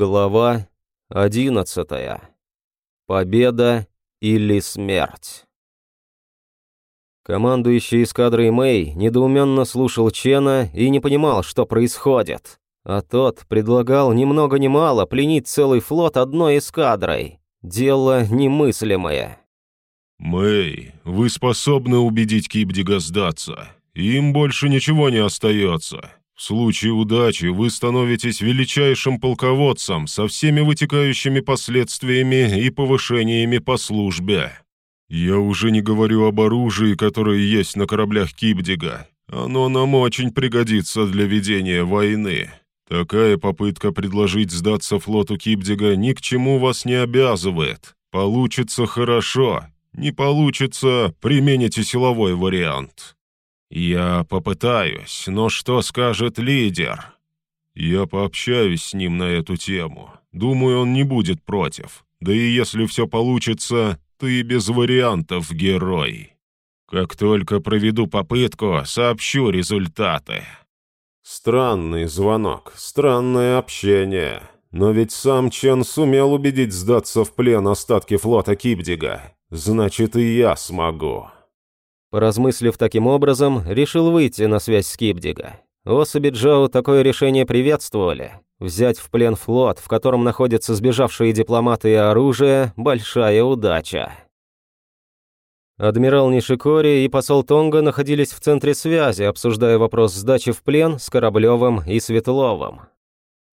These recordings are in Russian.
Глава одиннадцатая. Победа или смерть. Командующий эскадрой Мэй недоуменно слушал Чена и не понимал, что происходит. А тот предлагал ни много ни мало пленить целый флот одной эскадрой. Дело немыслимое. «Мэй, вы способны убедить Кипдига сдаться. Им больше ничего не остается. В случае удачи вы становитесь величайшим полководцем со всеми вытекающими последствиями и повышениями по службе. Я уже не говорю об оружии, которое есть на кораблях Кипдига. Оно нам очень пригодится для ведения войны. Такая попытка предложить сдаться флоту Кипдига ни к чему вас не обязывает. Получится хорошо. Не получится, примените силовой вариант. «Я попытаюсь, но что скажет лидер?» «Я пообщаюсь с ним на эту тему. Думаю, он не будет против. Да и если все получится, ты без вариантов герой. Как только проведу попытку, сообщу результаты». Странный звонок, странное общение. Но ведь сам Чен сумел убедить сдаться в плен остатки флота Кипдига. Значит, и я смогу. Поразмыслив таким образом, решил выйти на связь с Кипдига. Особи Джоу такое решение приветствовали. Взять в плен флот, в котором находятся сбежавшие дипломаты и оружие – большая удача. Адмирал Нишикори и посол Тонга находились в центре связи, обсуждая вопрос сдачи в плен с Кораблевым и Светловым.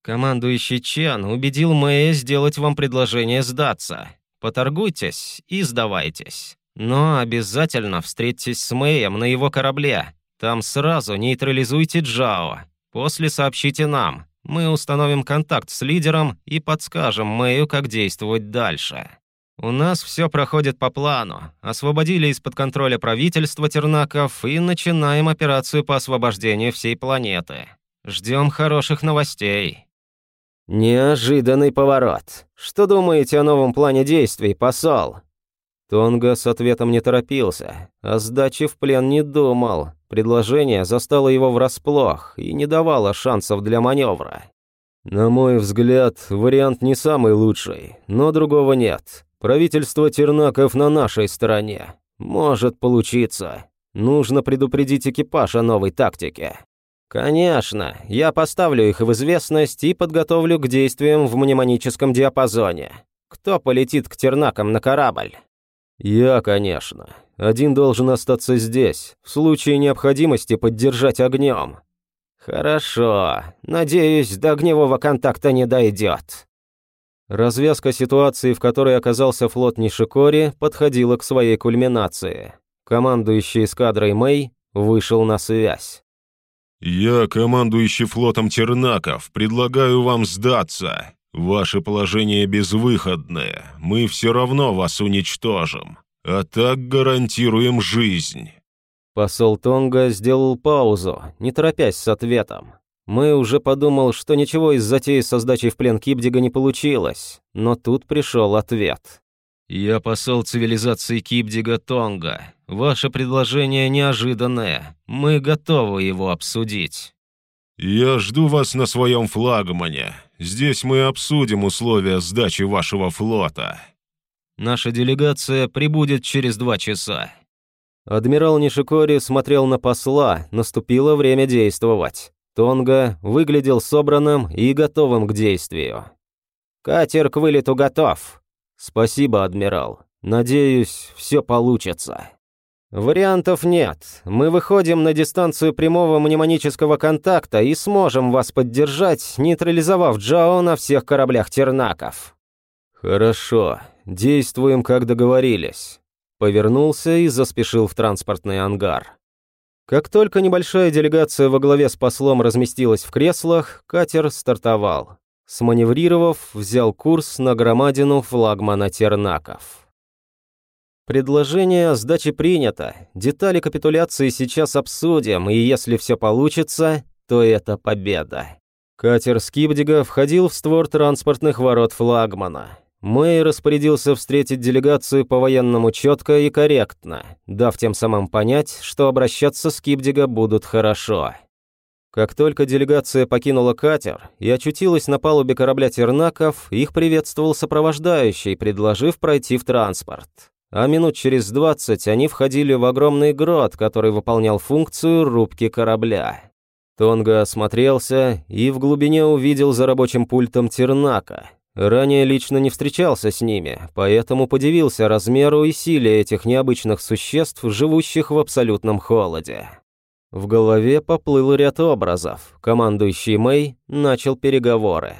«Командующий Чен убедил Мэя сделать вам предложение сдаться. Поторгуйтесь и сдавайтесь. Но обязательно встретьтесь с Мэем на его корабле. Там сразу нейтрализуйте Джао. После сообщите нам. Мы установим контакт с лидером и подскажем Мэю, как действовать дальше. У нас все проходит по плану. Освободили из-под контроля правительства Тернаков и начинаем операцию по освобождению всей планеты. Ждем хороших новостей. Неожиданный поворот. Что думаете о новом плане действий, посол? Тонга с ответом не торопился, а сдачи в плен не думал. Предложение застало его врасплох и не давало шансов для маневра. На мой взгляд, вариант не самый лучший, но другого нет. Правительство Тернаков на нашей стороне. Может получиться. Нужно предупредить экипаж о новой тактике. Конечно, я поставлю их в известность и подготовлю к действиям в мнемоническом диапазоне. Кто полетит к Тернакам на корабль? «Я, конечно. Один должен остаться здесь, в случае необходимости поддержать огнем». «Хорошо. Надеюсь, до огневого контакта не дойдет». Развязка ситуации, в которой оказался флот Нишикори, подходила к своей кульминации. Командующий эскадрой Мэй вышел на связь. «Я, командующий флотом Тернаков, предлагаю вам сдаться. Ваше положение безвыходное, мы все равно вас уничтожим, а так гарантируем жизнь». Посол Тонга сделал паузу, не торопясь с ответом. Мы уже подумал, что ничего из затеи со сдачей в плен Кипдига не получилось, но тут пришел ответ. «Я посол цивилизации Кипдига Тонга. Ваше предложение неожиданное. Мы готовы его обсудить». «Я жду вас на своем флагмане. Здесь мы обсудим условия сдачи вашего флота». «Наша делегация прибудет через два часа». Адмирал Нишикори смотрел на посла, наступило время действовать. Тонга выглядел собранным и готовым к действию. «Катер к вылету готов». «Спасибо, адмирал. Надеюсь, все получится». «Вариантов нет. Мы выходим на дистанцию прямого мнемонического контакта и сможем вас поддержать, нейтрализовав Джао на всех кораблях Тернаков». «Хорошо. Действуем, как договорились». Повернулся и заспешил в транспортный ангар. Как только небольшая делегация во главе с послом разместилась в креслах, катер стартовал. Сманеврировав, взял курс на громадину флагмана Тернаков. Предложение о сдаче принято. Детали капитуляции сейчас обсудим, и если все получится, то это победа. Катер Скибдига входил в створ транспортных ворот флагмана. Мэй распорядился встретить делегацию по-военному четко и корректно, дав тем самым понять, что обращаться с Кибдига будут хорошо. Как только делегация покинула катер и очутилась на палубе корабля Тернаков, их приветствовал сопровождающий, предложив пройти в транспорт. А минут через двадцать они входили в огромный грот, который выполнял функцию рубки корабля. Тонга осмотрелся и в глубине увидел за рабочим пультом Тернака. Ранее лично не встречался с ними, поэтому подивился размеру и силе этих необычных существ, живущих в абсолютном холоде. В голове поплыл ряд образов. Командующий Мэй начал переговоры.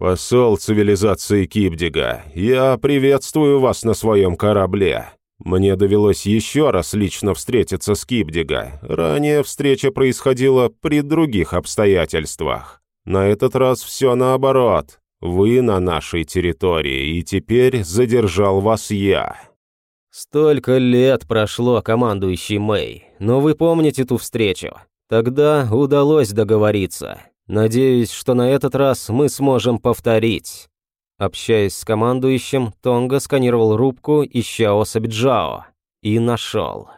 «Посол цивилизации Кипдига, я приветствую вас на своем корабле. Мне довелось еще раз лично встретиться с Кипдига. Ранее встреча происходила при других обстоятельствах. На этот раз все наоборот. Вы на нашей территории, и теперь задержал вас я». Столько лет прошло, командующий Мэй, но вы помните ту встречу? Тогда удалось договориться. Надеюсь, что на этот раз мы сможем повторить. Общаясь с командующим, Тонга сканировал рубку, ища особь Джао. И нашел.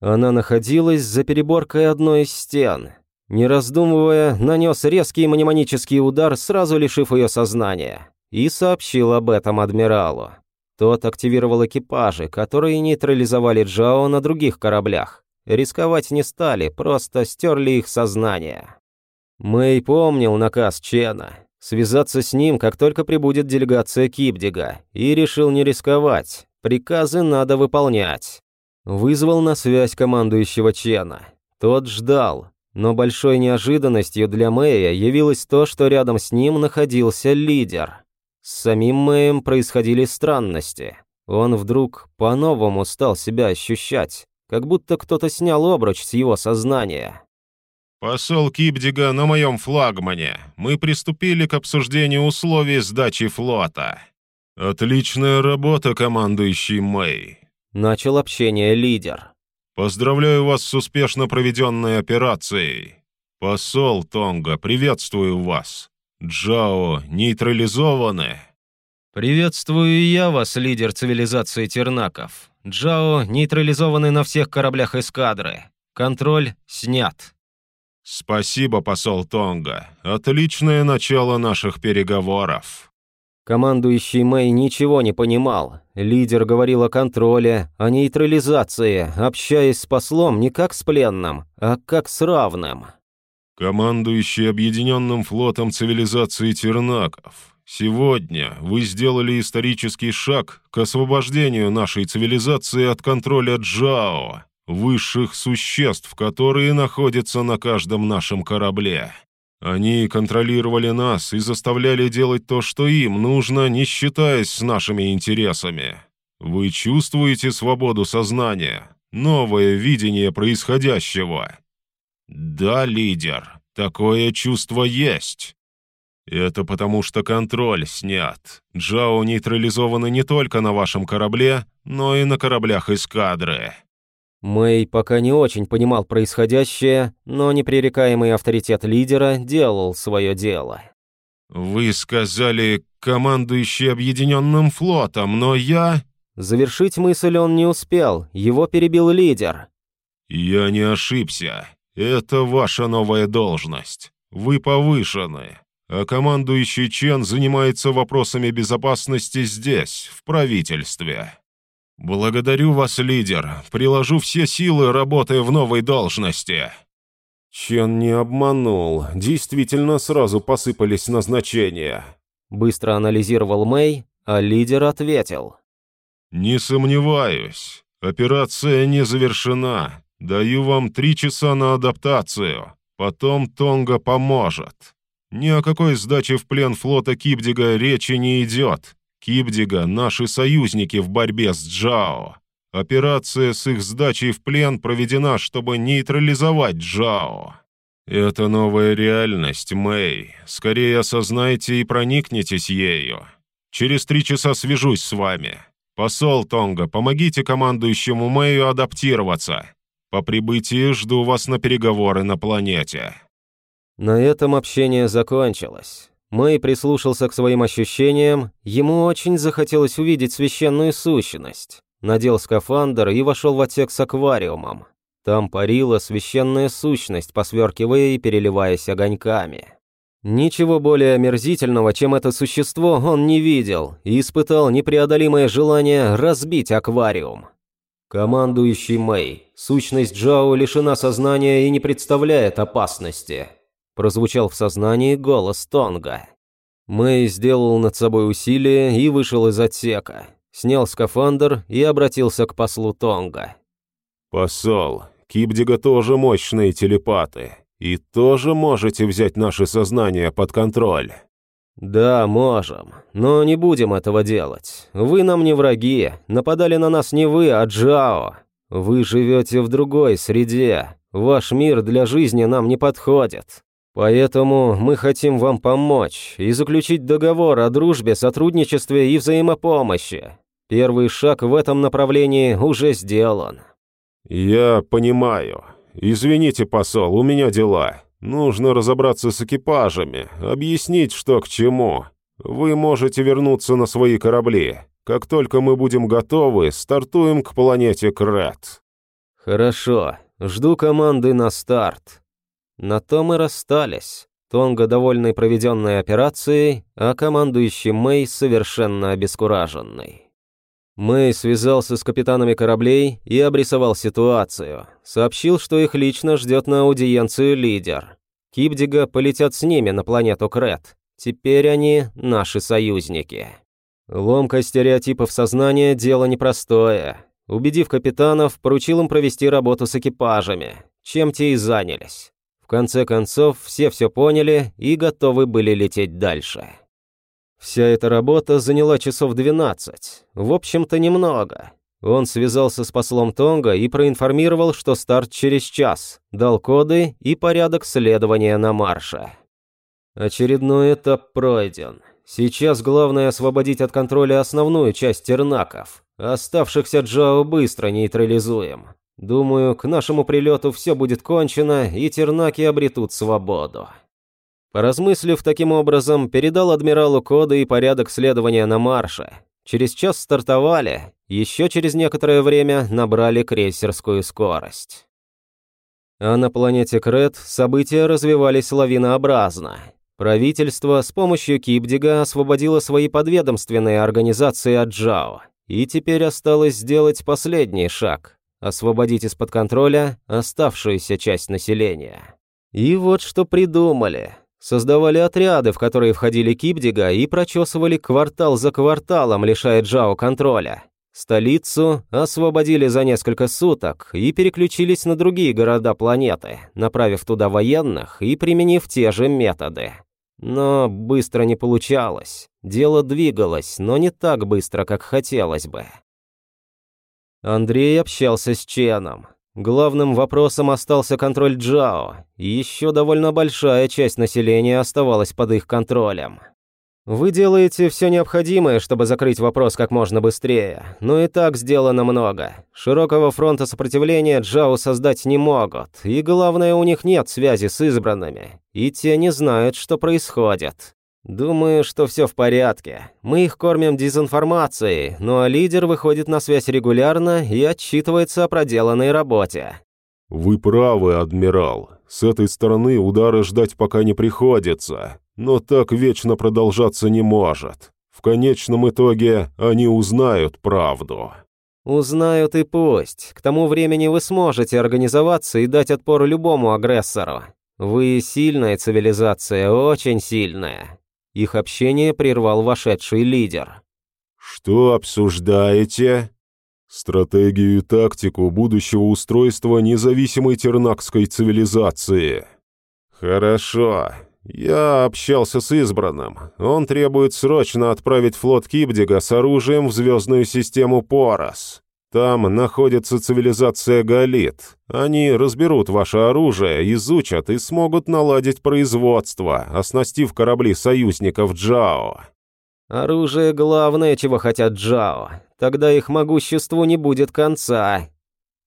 Она находилась за переборкой одной из стен. Не раздумывая, нанес резкий мнемонический удар, сразу лишив ее сознания. И сообщил об этом адмиралу. Тот активировал экипажи, которые нейтрализовали Джао на других кораблях. Рисковать не стали, просто стерли их сознание. Мэй помнил наказ Чена – связаться с ним, как только прибудет делегация Кипдига, и решил не рисковать. Приказы надо выполнять. Вызвал на связь командующего Чена. Тот ждал, но большой неожиданностью для Мэя явилось то, что рядом с ним находился лидер. С самим Мэем происходили странности. Он вдруг по-новому стал себя ощущать, как будто кто-то снял обруч с его сознания. «Посол Кипдига на моем флагмане. Мы приступили к обсуждению условий сдачи флота. Отличная работа, командующий Мэй». Начал общение лидер. «Поздравляю вас с успешно проведенной операцией. Посол Тонга, приветствую вас. Джао нейтрализованы?» «Приветствую я вас, лидер цивилизации Тернаков. Джао нейтрализованы на всех кораблях эскадры. Контроль снят». «Спасибо, посол Тонга. Отличное начало наших переговоров». Командующий Мэй ничего не понимал. Лидер говорил о контроле, о нейтрализации, общаясь с послом не как с пленным, а как с равным. Командующий Объединенным флотом цивилизации Тернаков, сегодня вы сделали исторический шаг к освобождению нашей цивилизации от контроля Джао, высших существ, которые находятся на каждом нашем корабле. Они контролировали нас и заставляли делать то, что им нужно, не считаясь с нашими интересами. Вы чувствуете свободу сознания, новое видение происходящего. «Да, лидер, такое чувство есть». «Это потому, что контроль снят. Джао нейтрализованы не только на вашем корабле, но и на кораблях эскадры». Мэй пока не очень понимал происходящее, но непререкаемый авторитет лидера делал свое дело. «Вы сказали, командующий Объединенным флотом, но я...» Завершить мысль он не успел, его перебил лидер. «Я не ошибся. «Это ваша новая должность. Вы повышены, а командующий Чен занимается вопросами безопасности здесь, в правительстве. Благодарю вас, лидер. Приложу все силы, работая в новой должности». Чен не обманул. Действительно, сразу посыпались назначения. Быстро анализировал Мэй, а лидер ответил. «Не сомневаюсь. Операция не завершена. Даю вам три часа на адаптацию. Потом Тонга поможет. Ни о какой сдаче в плен флота Кибдига речи не идет. Кибдига – наши союзники в борьбе с Джао. Операция с их сдачей в плен проведена, чтобы нейтрализовать Джао. Это новая реальность, Мэй. Скорее осознайте и проникнитесь ею. Через три часа свяжусь с вами. Посол Тонга, помогите командующему Мэю адаптироваться. По прибытии жду вас на переговоры на планете». На этом общение закончилось. Мэй прислушался к своим ощущениям, ему очень захотелось увидеть священную сущность. Надел скафандр и вошел в отсек с аквариумом. Там парила священная сущность, посверкивая и переливаясь огоньками. Ничего более омерзительного, чем это существо, он не видел и испытал непреодолимое желание разбить аквариум. Командующий Мэй, сущность Джао лишена сознания и не представляет опасности. Прозвучал в сознании голос Тонга. Мэй сделал над собой усилие и вышел из отсека. Снял скафандр и обратился к послу Тонга. «Посол, Кипдига тоже мощные телепаты и тоже можете взять наше сознание под контроль». «Да, можем, но не будем этого делать. Вы нам не враги, нападали на нас не вы, а Джао. Вы живете в другой среде, ваш мир для жизни нам не подходит. Поэтому мы хотим вам помочь и заключить договор о дружбе, сотрудничестве и взаимопомощи. Первый шаг в этом направлении уже сделан». «Я понимаю. «Извините, посол, у меня дела. Нужно разобраться с экипажами, объяснить, что к чему. Вы можете вернуться на свои корабли. Как только мы будем готовы, стартуем к планете Крет». «Хорошо. Жду команды на старт». На то мы расстались. Тонго, довольный проведенной операцией, а командующий Мэй совершенно обескураженный. Мэй связался с капитанами кораблей и обрисовал ситуацию. Сообщил, что их лично ждет на аудиенцию лидер. Кипдига полетят с ними на планету Крет. Теперь они наши союзники. Ломка стереотипов сознания – дело непростое. Убедив капитанов, поручил им провести работу с экипажами, чем те и занялись. Конце концов, все все поняли и готовы были лететь дальше. Вся эта работа заняла часов 12. В общем-то, немного. Он связался с послом Тонга и проинформировал, что старт через час, дал коды и порядок следования на марше. Очередной этап пройден. Сейчас главное освободить от контроля основную часть тернаков. Оставшихся Джао быстро нейтрализуем. Думаю, к нашему прилету все будет кончено, и тернаки обретут свободу. Поразмыслив таким образом, передал адмиралу коды и порядок следования на марше. Через час стартовали, еще через некоторое время набрали крейсерскую скорость. А на планете Крет события развивались лавинообразно. Правительство с помощью Кипдига освободило свои подведомственные организации от Джао. И теперь осталось сделать последний шаг – освободить из-под контроля оставшуюся часть населения. И вот что придумали. Создавали отряды, в которые входили Кипдига и прочесывали квартал за кварталом, лишая Джао контроля. Столицу освободили за несколько суток и переключились на другие города планеты, направив туда военных и применив те же методы. Но быстро не получалось. Дело двигалось, но не так быстро, как хотелось бы. Андрей общался с Ченом. Главным вопросом остался контроль Джао, еще довольно большая часть населения оставалась под их контролем. Вы делаете все необходимое, чтобы закрыть вопрос как можно быстрее, но и так сделано много. Широкого фронта сопротивления Джао создать не могут, и главное, у них нет связи с избранными, и те не знают, что происходит. «Думаю, что все в порядке. Мы их кормим дезинформацией, ну а лидер выходит на связь регулярно и отчитывается о проделанной работе». «Вы правы, адмирал. С этой стороны удары ждать пока не приходится, но так вечно продолжаться не может. В конечном итоге они узнают правду». «Узнают и пусть. К тому времени вы сможете организоваться и дать отпор любому агрессору. Вы сильная цивилизация, очень сильная. Их общение прервал вошедший лидер. «Что обсуждаете?» «Стратегию и тактику будущего устройства независимой тернакской цивилизации». «Хорошо. Я общался с избранным. Он требует срочно отправить флот Кибдига с оружием в звездную систему Порос. Там находится цивилизация Галит. Они разберут ваше оружие, изучат и смогут наладить производство, оснастив корабли союзников Джао. Оружие главное, чего хотят Джао. Тогда их могуществу не будет конца.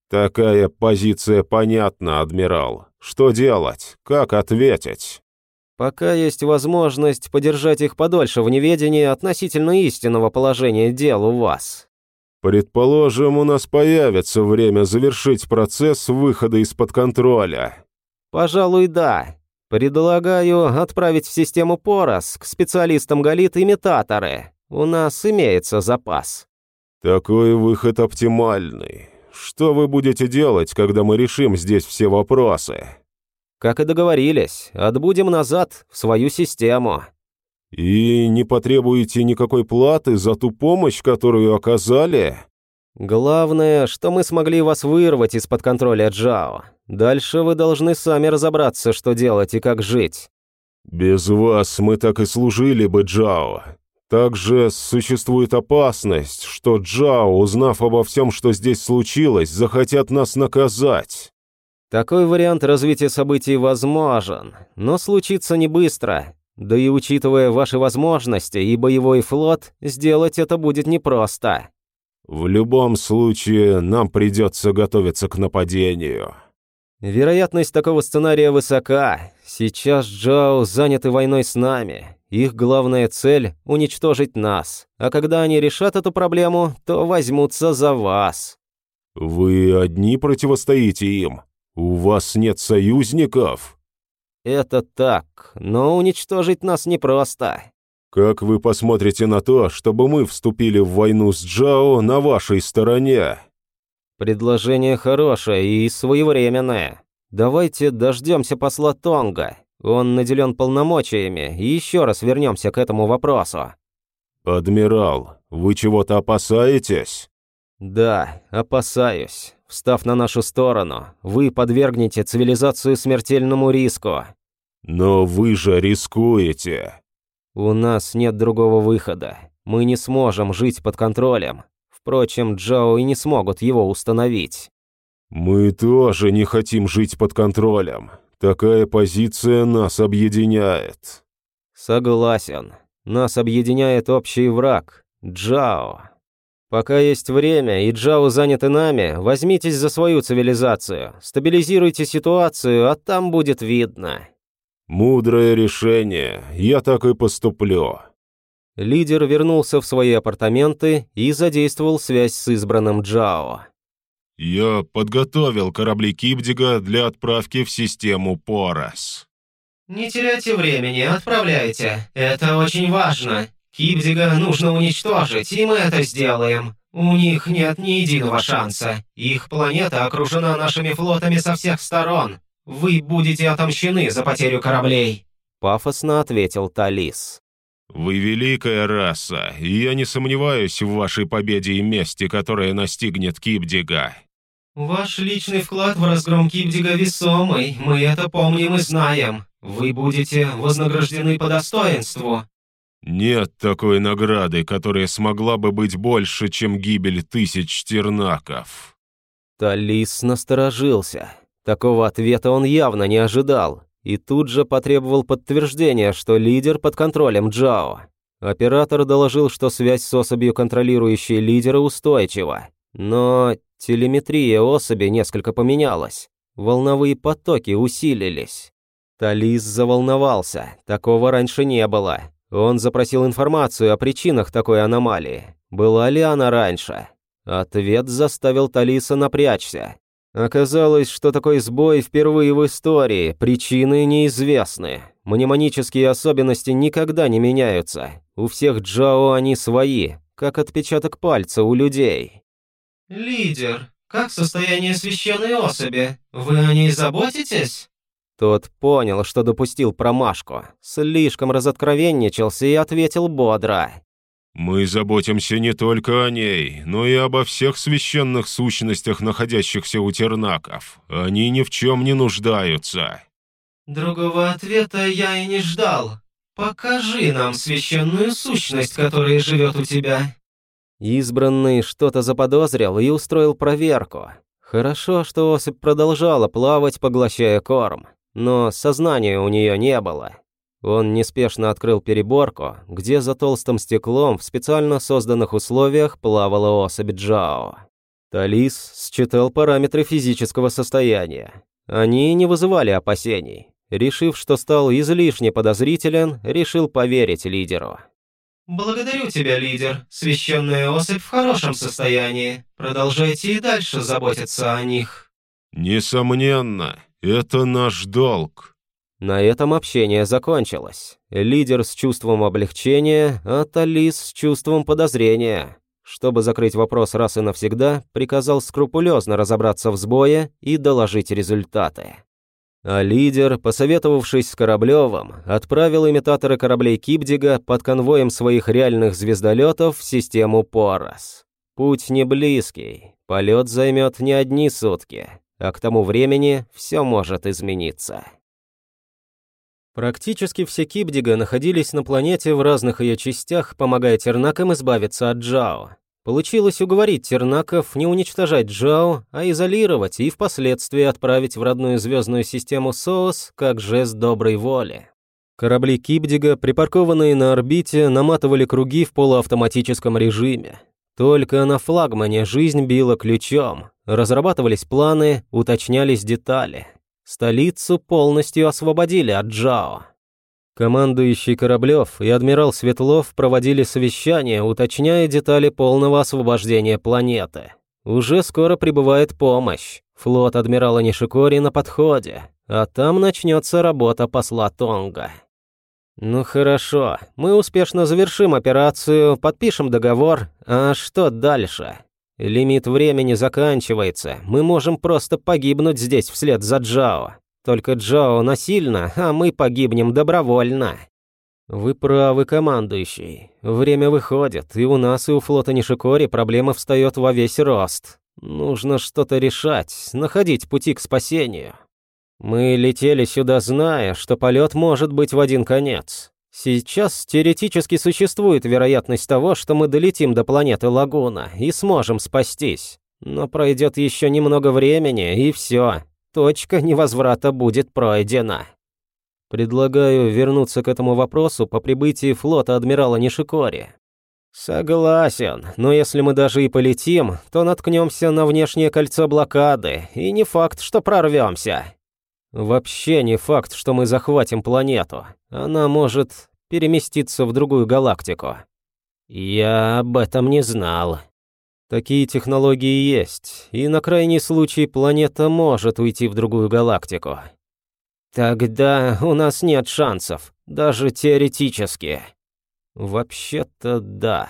Такая позиция понятна, адмирал. Что делать? Как ответить? Пока есть возможность подержать их подольше в неведении относительно истинного положения дел у вас. Предположим, у нас появится время завершить процесс выхода из-под контроля. Пожалуй, да. Предлагаю отправить в систему Порос к специалистам Галит имитаторы. У нас имеется запас. Такой выход оптимальный. Что вы будете делать, когда мы решим здесь все вопросы? Как и договорились, отбудем назад в свою систему. И не потребуете никакой платы за ту помощь, которую оказали? Главное, что мы смогли вас вырвать из-под контроля Джао. Дальше вы должны сами разобраться, что делать и как жить. Без вас мы так и служили бы Джао. Также существует опасность, что Джао, узнав обо всем, что здесь случилось, захотят нас наказать. Такой вариант развития событий возможен, но случится не быстро. Да и учитывая ваши возможности и боевой флот, сделать это будет непросто. В любом случае, нам придется готовиться к нападению. Вероятность такого сценария высока. Сейчас Джао заняты войной с нами. Их главная цель – уничтожить нас. А когда они решат эту проблему, то возьмутся за вас. Вы одни противостоите им? У вас нет союзников? Это так, но уничтожить нас непросто. Как вы посмотрите на то, чтобы мы вступили в войну с Джао на вашей стороне? Предложение хорошее и своевременное. Давайте дождемся посла Тонга. Он наделен полномочиями, и еще раз вернемся к этому вопросу. Адмирал, вы чего-то опасаетесь? Да, опасаюсь. Встав на нашу сторону, вы подвергнете цивилизацию смертельному риску. Но вы же рискуете. У нас нет другого выхода. Мы не сможем жить под контролем. Впрочем, Джао и не смогут его установить. Мы тоже не хотим жить под контролем. Такая позиция нас объединяет. Согласен. Нас объединяет общий враг – Джао. Пока есть время и Джао заняты нами, возьмитесь за свою цивилизацию, стабилизируйте ситуацию, а там будет видно». «Мудрое решение, я так и поступлю». Лидер вернулся в свои апартаменты и задействовал связь с избранным Джао. «Я подготовил корабли Кибдига для отправки в систему Порос». «Не теряйте времени, отправляйте. Это очень важно. Кибдига нужно уничтожить, и мы это сделаем. У них нет ни единого шанса. Их планета окружена нашими флотами со всех сторон. Вы будете отомщены за потерю кораблей», — пафосно ответил Талис. «Вы великая раса, и я не сомневаюсь в вашей победе и мести, которая настигнет Кибдига». «Ваш личный вклад в разгром Кибдига весомый, мы это помним и знаем. Вы будете вознаграждены по достоинству», нет такой награды, которая смогла бы быть больше, чем гибель тысяч тернаков. Талис насторожился. Такого ответа он явно не ожидал. И тут же потребовал подтверждения, что лидер под контролем Джао. Оператор доложил, что связь с особью, контролирующей лидера, устойчива. Но телеметрия особи несколько поменялась. Волновые потоки усилились. Талис заволновался. Такого раньше не было. Он запросил информацию о причинах такой аномалии. Была ли она раньше? Ответ заставил Талиса напрячься. Оказалось, что такой сбой впервые в истории, причины неизвестны. Мнемонические особенности никогда не меняются. У всех Джао они свои, как отпечаток пальца у людей. «Лидер, как состояние священной особи? Вы о ней заботитесь?» Тот понял, что допустил промашку, слишком разоткровенничался и ответил бодро. «Мы заботимся не только о ней, но и обо всех священных сущностях, находящихся у тернаков. Они ни в чем не нуждаются». «Другого ответа я и не ждал. Покажи нам священную сущность, которая живет у тебя». Избранный что-то заподозрил и устроил проверку. Хорошо, что особь продолжала плавать, поглощая корм но сознания у нее не было. Он неспешно открыл переборку, где за толстым стеклом в специально созданных условиях плавала особь Джао. Талис считал параметры физического состояния. Они не вызывали опасений. Решив, что стал излишне подозрителен, решил поверить лидеру. «Благодарю тебя, лидер. Священная особь в хорошем состоянии. Продолжайте и дальше заботиться о них». «Несомненно, это наш долг». На этом общение закончилось. Лидер с чувством облегчения, а Талис с чувством подозрения. Чтобы закрыть вопрос раз и навсегда, приказал скрупулезно разобраться в сбое и доложить результаты. А лидер, посоветовавшись с Кораблевым, отправил имитаторы кораблей Кипдига под конвоем своих реальных звездолетов в систему Порос. Путь не близкий, полет займет не одни сутки, а к тому времени все может измениться. Практически все Кипдига находились на планете в разных ее частях, помогая Тернакам избавиться от Джао. Получилось уговорить Тернаков не уничтожать Джао, а изолировать и впоследствии отправить в родную звездную систему СООС как жест доброй воли. Корабли Кипдига, припаркованные на орбите, наматывали круги в полуавтоматическом режиме. Только на флагмане жизнь била ключом. Разрабатывались планы, уточнялись детали. Столицу полностью освободили от Джао. Командующий Кораблев и адмирал Светлов проводили совещание, уточняя детали полного освобождения планеты. Уже скоро прибывает помощь. Флот адмирала Нишикори на подходе, а там начнется работа посла Тонга. Ну хорошо, мы успешно завершим операцию, подпишем договор, а что дальше? Лимит времени заканчивается. Мы можем просто погибнуть здесь вслед за Джао. Только Джао насильно, а мы погибнем добровольно. Вы правы, командующий. Время выходит, и у нас, и у флота Нишикори проблема встает во весь рост. Нужно что-то решать, находить пути к спасению. Мы летели сюда, зная, что полет может быть в один конец. Сейчас теоретически существует вероятность того, что мы долетим до планеты Лагуна и сможем спастись. Но пройдет еще немного времени, и все. Точка невозврата будет пройдена. Предлагаю вернуться к этому вопросу по прибытии флота адмирала Нишикори. Согласен, но если мы даже и полетим, то наткнемся на внешнее кольцо блокады, и не факт, что прорвемся. Вообще не факт, что мы захватим планету. Она может переместиться в другую галактику. Я об этом не знал. Такие технологии есть, и на крайний случай планета может уйти в другую галактику. Тогда у нас нет шансов, даже теоретически. Вообще-то да.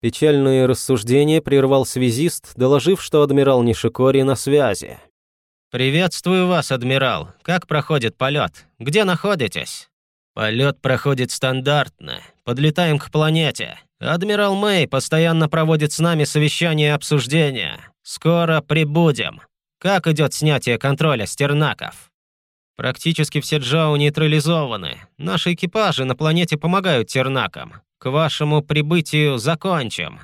Печальные рассуждения прервал связист, доложив, что адмирал Нишикори на связи. «Приветствую вас, адмирал. Как проходит полет? Где находитесь?» «Полет проходит стандартно. Подлетаем к планете. Адмирал Мэй постоянно проводит с нами совещания и обсуждения. Скоро прибудем. Как идет снятие контроля стернаков?» «Практически все Джао нейтрализованы. Наши экипажи на планете помогают тернакам. К вашему прибытию закончим».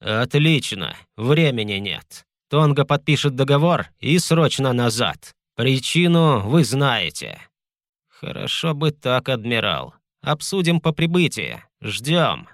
«Отлично. Времени нет. Тонга подпишет договор и срочно назад. Причину вы знаете. Хорошо бы так, адмирал. Обсудим по прибытии. Ждем.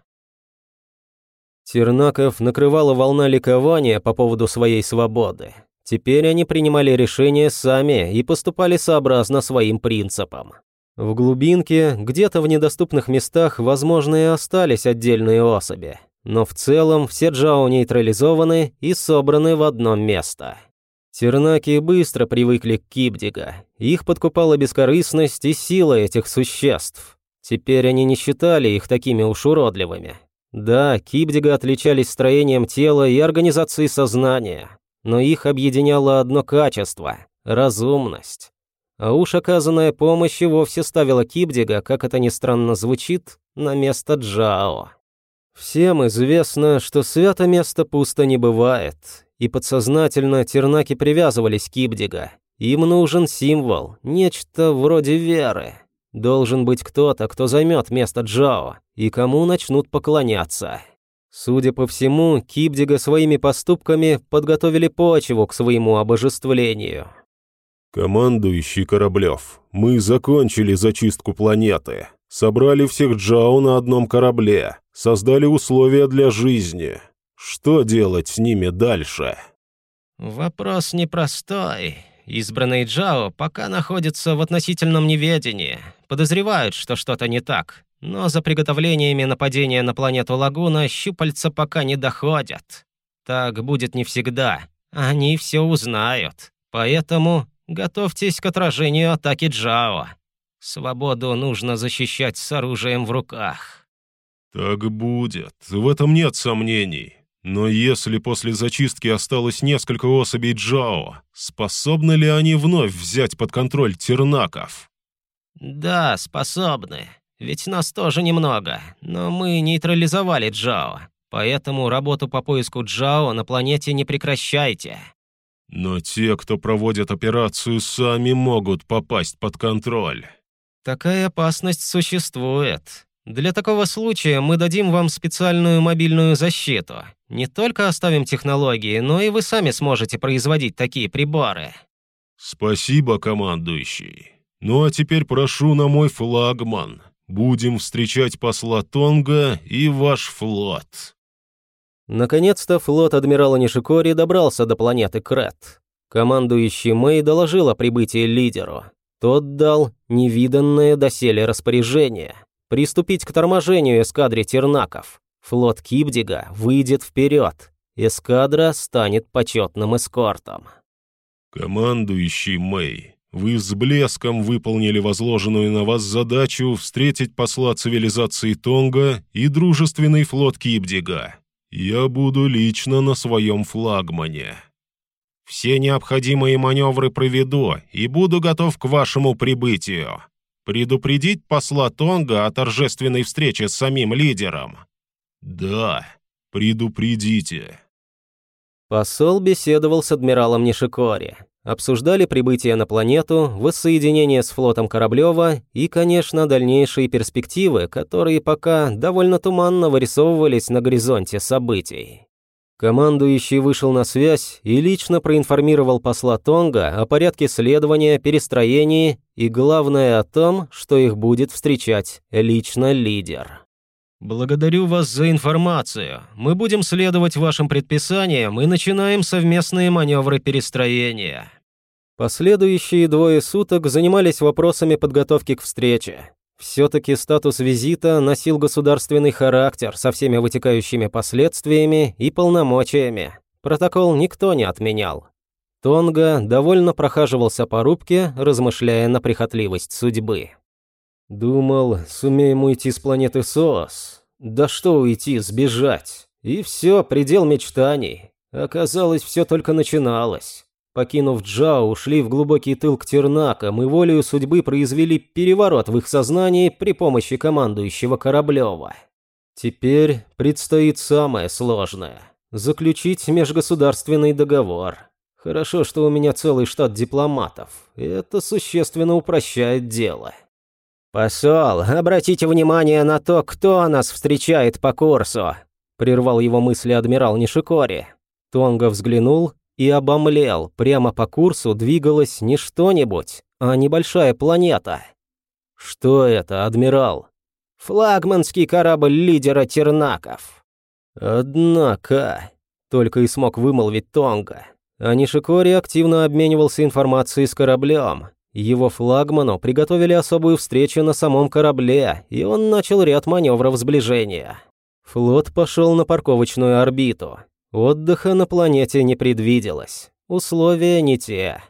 Тернаков накрывала волна ликования по поводу своей свободы. Теперь они принимали решения сами и поступали сообразно своим принципам. В глубинке, где-то в недоступных местах, возможно, и остались отдельные особи но в целом все джао нейтрализованы и собраны в одно место. Тернаки быстро привыкли к Кибдига. Их подкупала бескорыстность и сила этих существ. Теперь они не считали их такими уж уродливыми. Да, Кибдига отличались строением тела и организацией сознания, но их объединяло одно качество – разумность. А уж оказанная помощь и вовсе ставила Кибдига, как это ни странно звучит, на место Джао. Всем известно, что свято место пусто не бывает, и подсознательно тернаки привязывались к Ибдига. Им нужен символ, нечто вроде веры. Должен быть кто-то, кто займет место Джао, и кому начнут поклоняться. Судя по всему, Кибдига своими поступками подготовили почву к своему обожествлению. «Командующий Кораблев, мы закончили зачистку планеты. Собрали всех Джао на одном корабле создали условия для жизни. Что делать с ними дальше? Вопрос непростой. Избранные Джао пока находятся в относительном неведении, подозревают, что что-то не так. но за приготовлениями нападения на планету Лагуна щупальца пока не доходят. Так будет не всегда. Они все узнают. Поэтому готовьтесь к отражению атаки Джао. Свободу нужно защищать с оружием в руках. Так будет, в этом нет сомнений. Но если после зачистки осталось несколько особей Джао, способны ли они вновь взять под контроль тернаков? Да, способны. Ведь нас тоже немного, но мы нейтрализовали Джао. Поэтому работу по поиску Джао на планете не прекращайте. Но те, кто проводит операцию, сами могут попасть под контроль. Такая опасность существует. Для такого случая мы дадим вам специальную мобильную защиту. Не только оставим технологии, но и вы сами сможете производить такие приборы. Спасибо, командующий. Ну а теперь прошу на мой флагман. Будем встречать посла Тонга и ваш флот. Наконец-то флот адмирала Нишикори добрался до планеты Крет. Командующий Мэй доложил о прибытии лидеру. Тот дал невиданное доселе распоряжение – приступить к торможению эскадре тернаков. Флот Кибдига выйдет вперед. Эскадра станет почетным эскортом. Командующий Мэй, вы с блеском выполнили возложенную на вас задачу встретить посла цивилизации Тонга и дружественный флот Кибдига. Я буду лично на своем флагмане. Все необходимые маневры проведу и буду готов к вашему прибытию. Предупредить посла Тонга о торжественной встрече с самим лидером? Да, предупредите. Посол беседовал с адмиралом Нишикори. Обсуждали прибытие на планету, воссоединение с флотом Кораблева и, конечно, дальнейшие перспективы, которые пока довольно туманно вырисовывались на горизонте событий. Командующий вышел на связь и лично проинформировал посла Тонга о порядке следования, перестроении и, главное, о том, что их будет встречать лично лидер. «Благодарю вас за информацию. Мы будем следовать вашим предписаниям и начинаем совместные маневры перестроения». Последующие двое суток занимались вопросами подготовки к встрече. Все-таки статус визита носил государственный характер со всеми вытекающими последствиями и полномочиями. Протокол никто не отменял. Тонга довольно прохаживался по рубке, размышляя на прихотливость судьбы. «Думал, сумеем уйти с планеты СОС. Да что уйти, сбежать. И все, предел мечтаний. Оказалось, все только начиналось. Покинув Джао, ушли в глубокий тыл к Тернакам и волею судьбы произвели переворот в их сознании при помощи командующего Кораблева. Теперь предстоит самое сложное – заключить межгосударственный договор. Хорошо, что у меня целый штат дипломатов. Это существенно упрощает дело. «Посол, обратите внимание на то, кто нас встречает по курсу», – прервал его мысли адмирал Нишикори. Тонга взглянул и обомлел. Прямо по курсу двигалась не что-нибудь, а небольшая планета. Что это, адмирал? Флагманский корабль лидера Тернаков. Однако, только и смог вымолвить Тонга. А активно обменивался информацией с кораблем. Его флагману приготовили особую встречу на самом корабле, и он начал ряд маневров сближения. Флот пошел на парковочную орбиту. Отдыха на планете не предвиделось. Условия не те.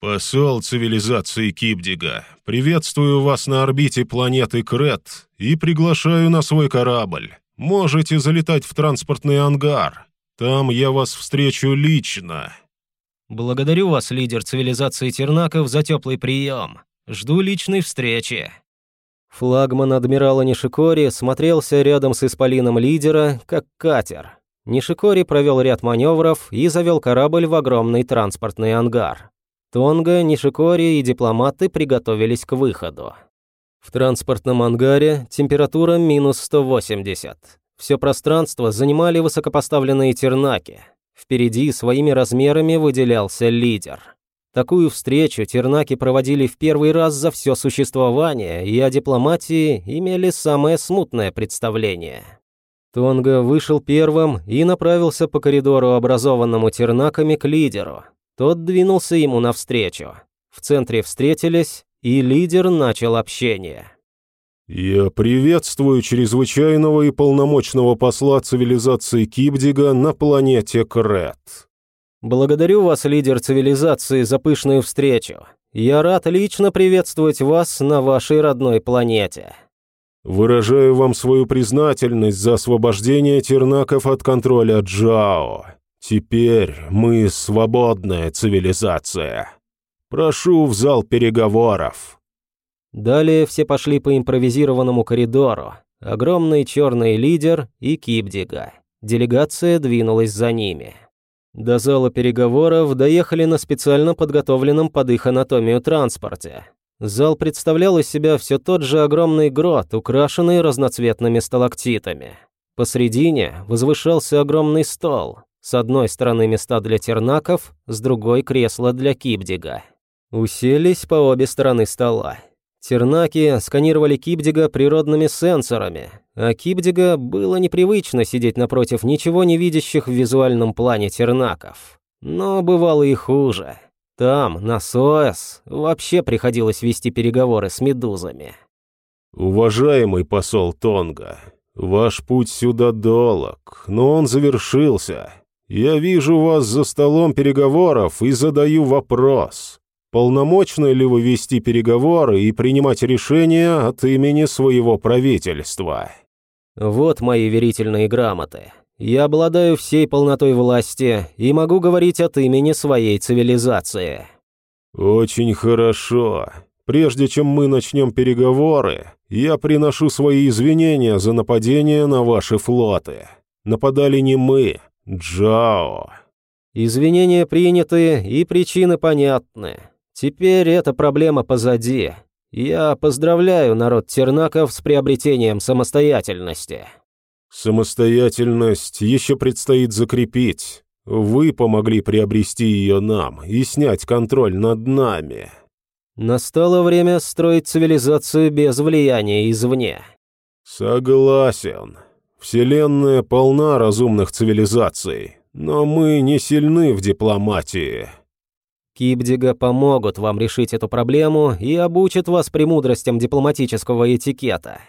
«Посол цивилизации Кипдига, приветствую вас на орбите планеты Крет и приглашаю на свой корабль. Можете залетать в транспортный ангар. Там я вас встречу лично». «Благодарю вас, лидер цивилизации Тернаков, за теплый прием. Жду личной встречи». Флагман адмирала Нишикори смотрелся рядом с исполином лидера, как катер. Нишикори провел ряд маневров и завел корабль в огромный транспортный ангар. Тонга, Нишикори и дипломаты приготовились к выходу. В транспортном ангаре температура минус 180. Все пространство занимали высокопоставленные тернаки. Впереди своими размерами выделялся лидер. Такую встречу тернаки проводили в первый раз за все существование и о дипломатии имели самое смутное представление. Тонга вышел первым и направился по коридору, образованному тернаками, к лидеру. Тот двинулся ему навстречу. В центре встретились, и лидер начал общение. «Я приветствую чрезвычайного и полномочного посла цивилизации Кибдига на планете Крет». «Благодарю вас, лидер цивилизации, за пышную встречу. Я рад лично приветствовать вас на вашей родной планете». «Выражаю вам свою признательность за освобождение тернаков от контроля Джао. Теперь мы свободная цивилизация. Прошу в зал переговоров». Далее все пошли по импровизированному коридору. Огромный черный лидер и Кипдига. Делегация двинулась за ними. До зала переговоров доехали на специально подготовленном под их анатомию транспорте. Зал представлял из себя все тот же огромный грот, украшенный разноцветными сталактитами. Посредине возвышался огромный стол. С одной стороны места для тернаков, с другой кресло для кибдига. Уселись по обе стороны стола. Тернаки сканировали Кибдига природными сенсорами, а Кибдига было непривычно сидеть напротив ничего не видящих в визуальном плане тернаков. Но бывало и хуже. Там, на СОС, вообще приходилось вести переговоры с медузами. «Уважаемый посол Тонга, ваш путь сюда долг, но он завершился. Я вижу вас за столом переговоров и задаю вопрос. Полномочны ли вы вести переговоры и принимать решения от имени своего правительства? Вот мои верительные грамоты. Я обладаю всей полнотой власти и могу говорить от имени своей цивилизации. Очень хорошо. Прежде чем мы начнем переговоры, я приношу свои извинения за нападение на ваши флоты. Нападали не мы, Джао. Извинения приняты и причины понятны. Теперь эта проблема позади. Я поздравляю народ Тернаков с приобретением самостоятельности. Самостоятельность еще предстоит закрепить. Вы помогли приобрести ее нам и снять контроль над нами. Настало время строить цивилизацию без влияния извне. Согласен. Вселенная полна разумных цивилизаций, но мы не сильны в дипломатии. Кибдига помогут вам решить эту проблему и обучат вас премудростям дипломатического этикета.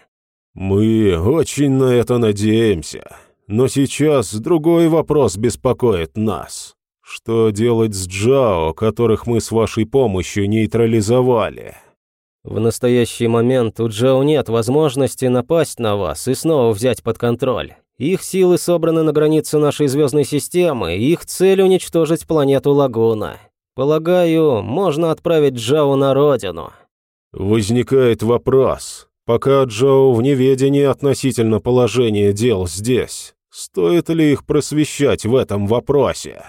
Мы очень на это надеемся. Но сейчас другой вопрос беспокоит нас. Что делать с Джао, которых мы с вашей помощью нейтрализовали? В настоящий момент у Джао нет возможности напасть на вас и снова взять под контроль. Их силы собраны на границе нашей звездной системы, и их цель уничтожить планету Лагуна. Полагаю, можно отправить Джао на родину. Возникает вопрос. Пока Джао в неведении относительно положения дел здесь, стоит ли их просвещать в этом вопросе?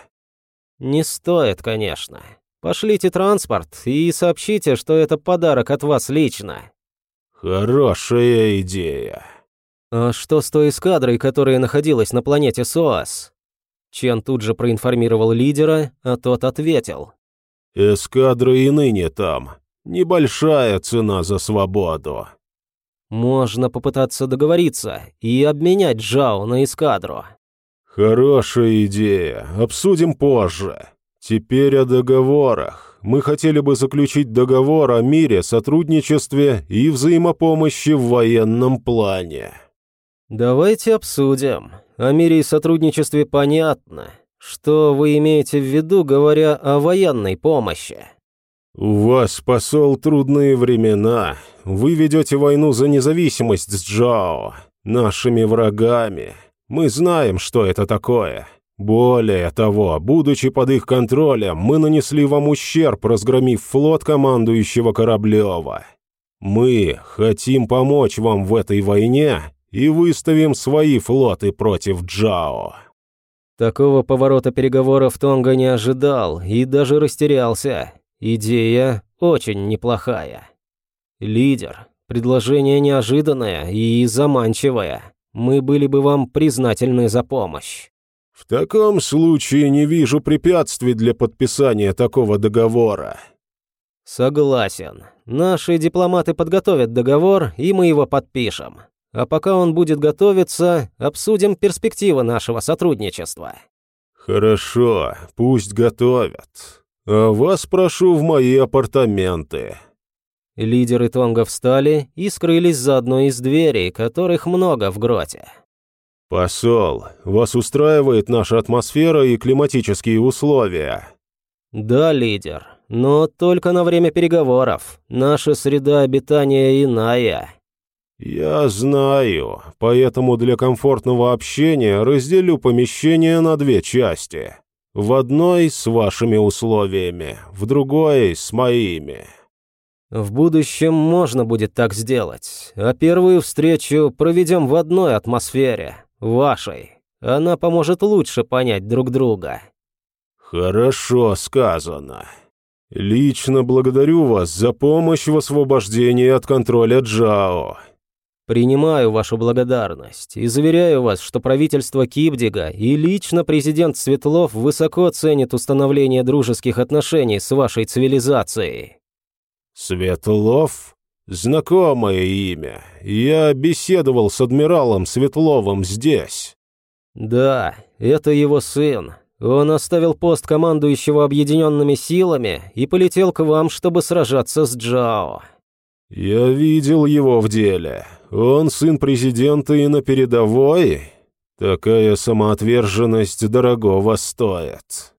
Не стоит, конечно. Пошлите транспорт и сообщите, что это подарок от вас лично. Хорошая идея. А что с той эскадрой, которая находилась на планете Соас? Чен тут же проинформировал лидера, а тот ответил. Эскадра и ныне там. Небольшая цена за свободу. Можно попытаться договориться и обменять Джао на эскадру. Хорошая идея. Обсудим позже. Теперь о договорах. Мы хотели бы заключить договор о мире, сотрудничестве и взаимопомощи в военном плане. Давайте обсудим. О мире и сотрудничестве понятно. Что вы имеете в виду, говоря о военной помощи? У вас, посол, трудные времена. Вы ведете войну за независимость с Джао, нашими врагами. Мы знаем, что это такое. Более того, будучи под их контролем, мы нанесли вам ущерб, разгромив флот командующего Кораблева. Мы хотим помочь вам в этой войне и выставим свои флоты против Джао. Такого поворота переговоров Тонга не ожидал и даже растерялся. Идея очень неплохая. Лидер, предложение неожиданное и заманчивое. Мы были бы вам признательны за помощь. В таком случае не вижу препятствий для подписания такого договора. Согласен. Наши дипломаты подготовят договор, и мы его подпишем. А пока он будет готовиться, обсудим перспективы нашего сотрудничества». «Хорошо, пусть готовят. А вас прошу в мои апартаменты». Лидеры Тонга встали и скрылись за одной из дверей, которых много в гроте. «Посол, вас устраивает наша атмосфера и климатические условия?» «Да, лидер, но только на время переговоров. Наша среда обитания иная». «Я знаю, поэтому для комфортного общения разделю помещение на две части. В одной с вашими условиями, в другой с моими». В будущем можно будет так сделать, а первую встречу проведем в одной атмосфере, вашей. Она поможет лучше понять друг друга. Хорошо сказано. Лично благодарю вас за помощь в освобождении от контроля Джао. Принимаю вашу благодарность и заверяю вас, что правительство Кибдига и лично президент Светлов высоко ценит установление дружеских отношений с вашей цивилизацией. Светлов? Знакомое имя. Я беседовал с адмиралом Светловым здесь. Да, это его сын. Он оставил пост командующего объединенными силами и полетел к вам, чтобы сражаться с Джао. Я видел его в деле. Он сын президента и на передовой. Такая самоотверженность дорогого стоит.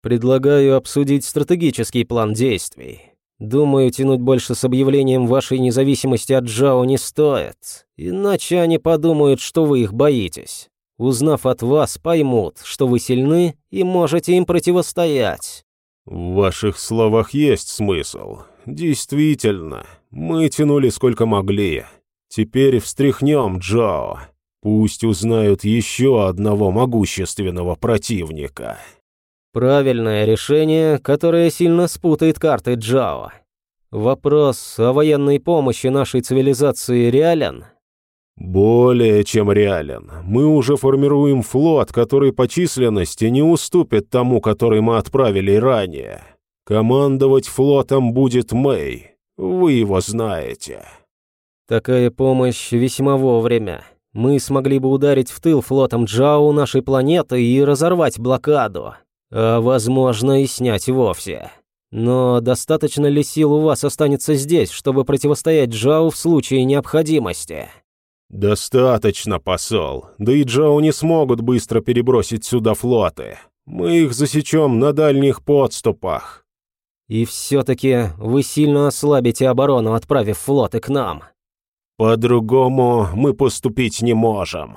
Предлагаю обсудить стратегический план действий. Думаю, тянуть больше с объявлением вашей независимости от Джао не стоит, иначе они подумают, что вы их боитесь. Узнав от вас, поймут, что вы сильны и можете им противостоять. В ваших словах есть смысл. Действительно, мы тянули сколько могли. Теперь встряхнем Джао. Пусть узнают еще одного могущественного противника. Правильное решение, которое сильно спутает карты Джао. Вопрос о военной помощи нашей цивилизации реален? Более чем реален. Мы уже формируем флот, который по численности не уступит тому, который мы отправили ранее. Командовать флотом будет Мэй. Вы его знаете. Такая помощь весьма вовремя. Мы смогли бы ударить в тыл флотом Джао нашей планеты и разорвать блокаду а возможно и снять вовсе. Но достаточно ли сил у вас останется здесь, чтобы противостоять Джау в случае необходимости? Достаточно, посол. Да и Джау не смогут быстро перебросить сюда флоты. Мы их засечем на дальних подступах. И все-таки вы сильно ослабите оборону, отправив флоты к нам. По-другому мы поступить не можем.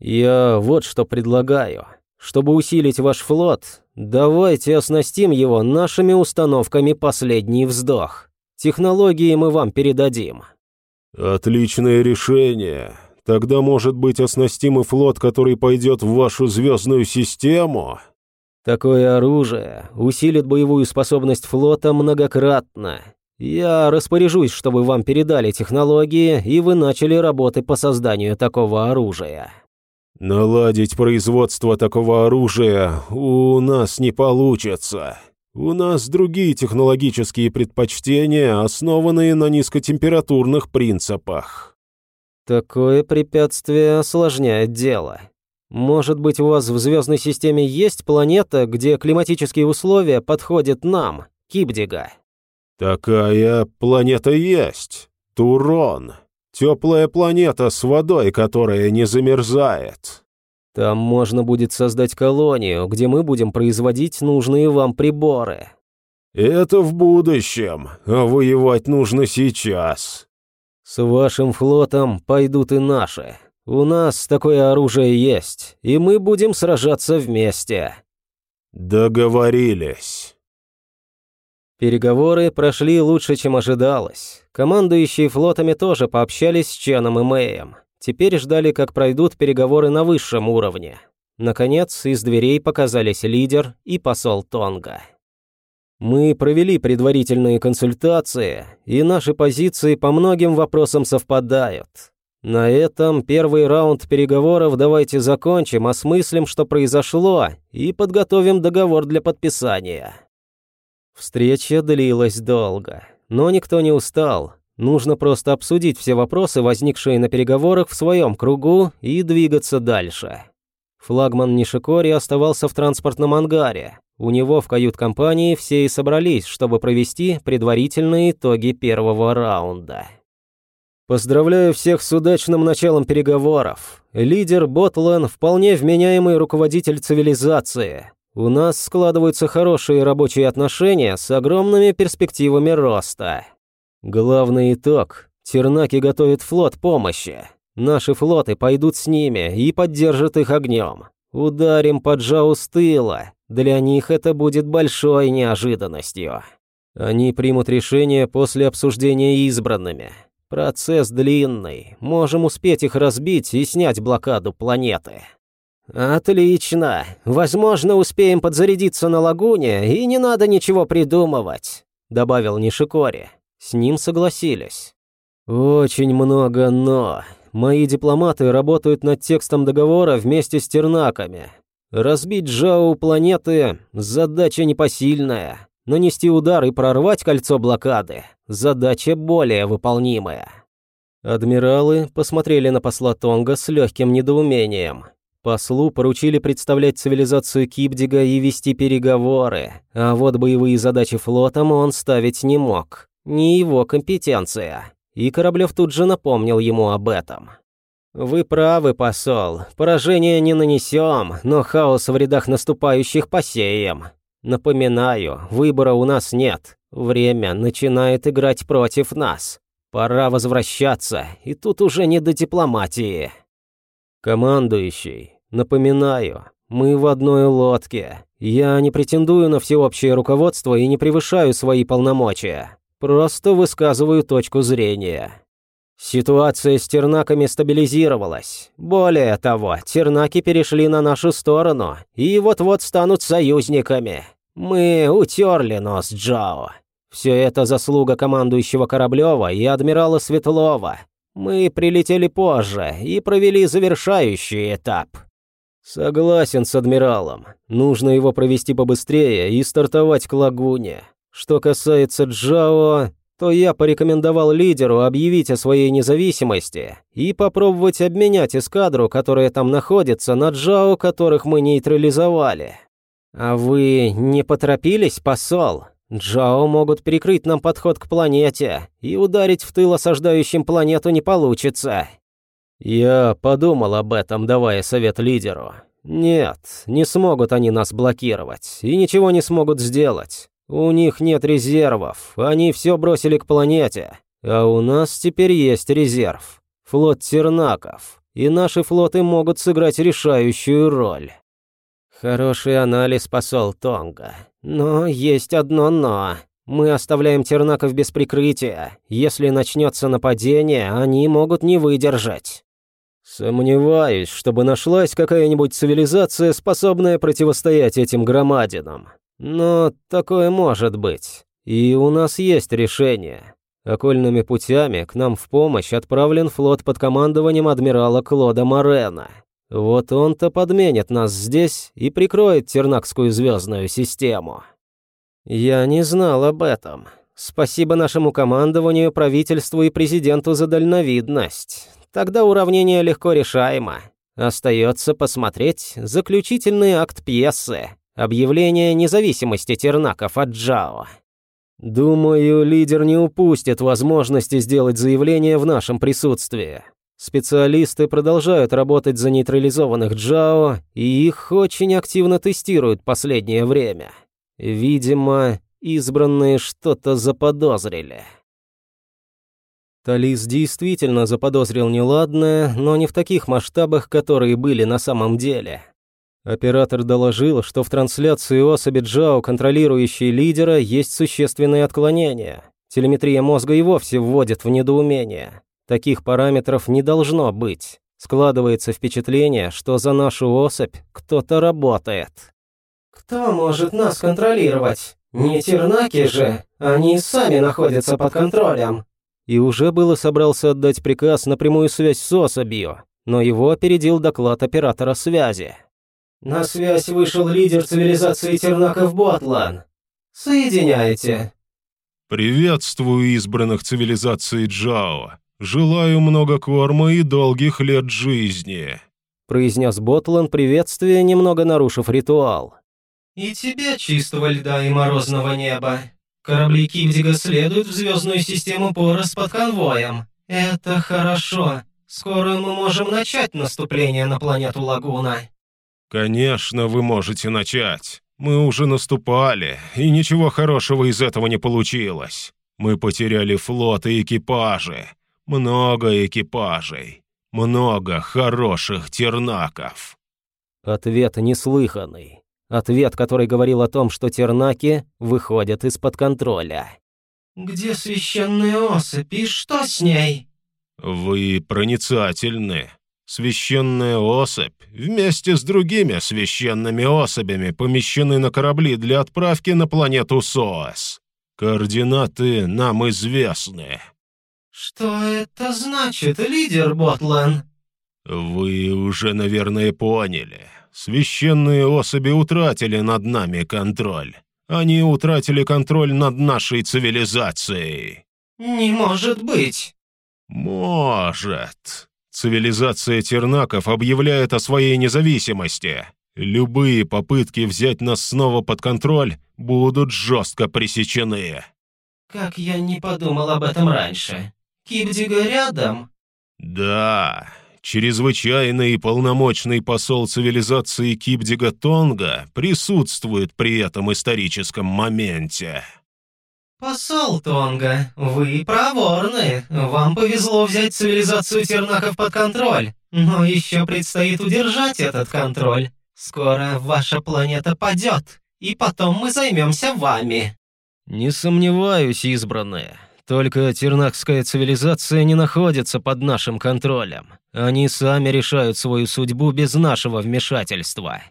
Я вот что предлагаю. Чтобы усилить ваш флот, давайте оснастим его нашими установками «Последний вздох». Технологии мы вам передадим». «Отличное решение. Тогда, может быть, оснастим и флот, который пойдет в вашу звездную систему?» «Такое оружие усилит боевую способность флота многократно. Я распоряжусь, чтобы вам передали технологии, и вы начали работы по созданию такого оружия». Наладить производство такого оружия у нас не получится. У нас другие технологические предпочтения, основанные на низкотемпературных принципах. Такое препятствие осложняет дело. Может быть, у вас в звездной системе есть планета, где климатические условия подходят нам, Кибдига? Такая планета есть. Турон. Теплая планета с водой, которая не замерзает. Там можно будет создать колонию, где мы будем производить нужные вам приборы. Это в будущем, а воевать нужно сейчас. С вашим флотом пойдут и наши. У нас такое оружие есть, и мы будем сражаться вместе. Договорились. Переговоры прошли лучше, чем ожидалось. Командующие флотами тоже пообщались с Ченом и Мэем. Теперь ждали, как пройдут переговоры на высшем уровне. Наконец, из дверей показались лидер и посол Тонга. Мы провели предварительные консультации, и наши позиции по многим вопросам совпадают. На этом первый раунд переговоров давайте закончим, осмыслим, что произошло, и подготовим договор для подписания. Встреча длилась долго, но никто не устал. Нужно просто обсудить все вопросы, возникшие на переговорах в своем кругу, и двигаться дальше. Флагман Нишикори оставался в транспортном ангаре. У него в кают-компании все и собрались, чтобы провести предварительные итоги первого раунда. Поздравляю всех с удачным началом переговоров. Лидер Ботлен – вполне вменяемый руководитель цивилизации. У нас складываются хорошие рабочие отношения с огромными перспективами роста. Главный итог – Тернаки готовит флот помощи. Наши флоты пойдут с ними и поддержат их огнем. Ударим по Джау с тыла. Для них это будет большой неожиданностью. Они примут решение после обсуждения избранными. Процесс длинный. Можем успеть их разбить и снять блокаду планеты. Отлично. Возможно, успеем подзарядиться на лагуне, и не надо ничего придумывать, добавил Нишикори. С ним согласились. Очень много «но». Мои дипломаты работают над текстом договора вместе с тернаками. Разбить Джау планеты – задача непосильная. Нанести удар и прорвать кольцо блокады – задача более выполнимая. Адмиралы посмотрели на посла Тонга с легким недоумением. Послу поручили представлять цивилизацию Кипдига и вести переговоры, а вот боевые задачи флотом он ставить не мог. Не его компетенция и Кораблев тут же напомнил ему об этом. «Вы правы, посол. Поражение не нанесем, но хаос в рядах наступающих посеем. Напоминаю, выбора у нас нет. Время начинает играть против нас. Пора возвращаться, и тут уже не до дипломатии». «Командующий, напоминаю, мы в одной лодке. Я не претендую на всеобщее руководство и не превышаю свои полномочия. Просто высказываю точку зрения. Ситуация с тернаками стабилизировалась. Более того, тернаки перешли на нашу сторону и вот-вот станут союзниками. Мы утерли нос Джао. Все это заслуга командующего Кораблева и адмирала Светлова. Мы прилетели позже и провели завершающий этап. Согласен с адмиралом. Нужно его провести побыстрее и стартовать к лагуне. Что касается Джао, то я порекомендовал лидеру объявить о своей независимости и попробовать обменять эскадру, которая там находится, на Джао, которых мы нейтрализовали. А вы не поторопились, посол? Джао могут перекрыть нам подход к планете, и ударить в тыл осаждающим планету не получится. Я подумал об этом, давая совет лидеру. Нет, не смогут они нас блокировать, и ничего не смогут сделать. У них нет резервов, они все бросили к планете. А у нас теперь есть резерв. Флот Тернаков. И наши флоты могут сыграть решающую роль. Хороший анализ, посол Тонга. Но есть одно «но». Мы оставляем Тернаков без прикрытия. Если начнется нападение, они могут не выдержать. Сомневаюсь, чтобы нашлась какая-нибудь цивилизация, способная противостоять этим громадинам. Но такое может быть. И у нас есть решение. Окольными путями к нам в помощь отправлен флот под командованием адмирала Клода Морена. Вот он-то подменит нас здесь и прикроет Тернакскую звездную систему. Я не знал об этом. Спасибо нашему командованию, правительству и президенту за дальновидность. Тогда уравнение легко решаемо. Остается посмотреть заключительный акт пьесы. Объявление независимости тернаков от Джао. Думаю, лидер не упустит возможности сделать заявление в нашем присутствии. Специалисты продолжают работать за нейтрализованных Джао, и их очень активно тестируют последнее время. Видимо, избранные что-то заподозрили. Талис действительно заподозрил неладное, но не в таких масштабах, которые были на самом деле. Оператор доложил, что в трансляции особи Джао, контролирующей лидера, есть существенные отклонения. Телеметрия мозга и вовсе вводит в недоумение. Таких параметров не должно быть. Складывается впечатление, что за нашу особь кто-то работает. «Кто может нас контролировать? Не тернаки же, они сами находятся под контролем». И уже было собрался отдать приказ на прямую связь с особью, но его опередил доклад оператора связи. На связь вышел лидер цивилизации Тернаков Ботлан. Соединяйте. Приветствую избранных цивилизаций Джао. Желаю много корма и долгих лет жизни. произнес Ботлан приветствие, немного нарушив ритуал. «И тебе чистого льда и морозного неба. Корабли Кибдига следуют в звездную систему Порос под конвоем. Это хорошо. Скоро мы можем начать наступление на планету Лагуна». «Конечно, вы можете начать. Мы уже наступали, и ничего хорошего из этого не получилось. Мы потеряли флот и экипажи. Много экипажей. Много хороших тернаков». Ответ неслыханный. Ответ, который говорил о том, что тернаки выходят из-под контроля. «Где священная особь и что с ней?» «Вы проницательны. Священная особь вместе с другими священными особями помещены на корабли для отправки на планету Соас. Координаты нам известны». «Что это значит, лидер Ботлан?» «Вы уже, наверное, поняли. Священные особи утратили над нами контроль. Они утратили контроль над нашей цивилизацией». «Не может быть!» «Может. Цивилизация тернаков объявляет о своей независимости. Любые попытки взять нас снова под контроль будут жестко пресечены». «Как я не подумал об этом раньше. Кибдига рядом?» «Да, чрезвычайный и полномочный посол цивилизации Кибдига Тонга присутствует при этом историческом моменте». «Посол Тонга, вы проворны. Вам повезло взять цивилизацию тернаков под контроль. Но еще предстоит удержать этот контроль. Скоро ваша планета падет, и потом мы займемся вами». «Не сомневаюсь, избранные. Только тернакская цивилизация не находится под нашим контролем. Они сами решают свою судьбу без нашего вмешательства».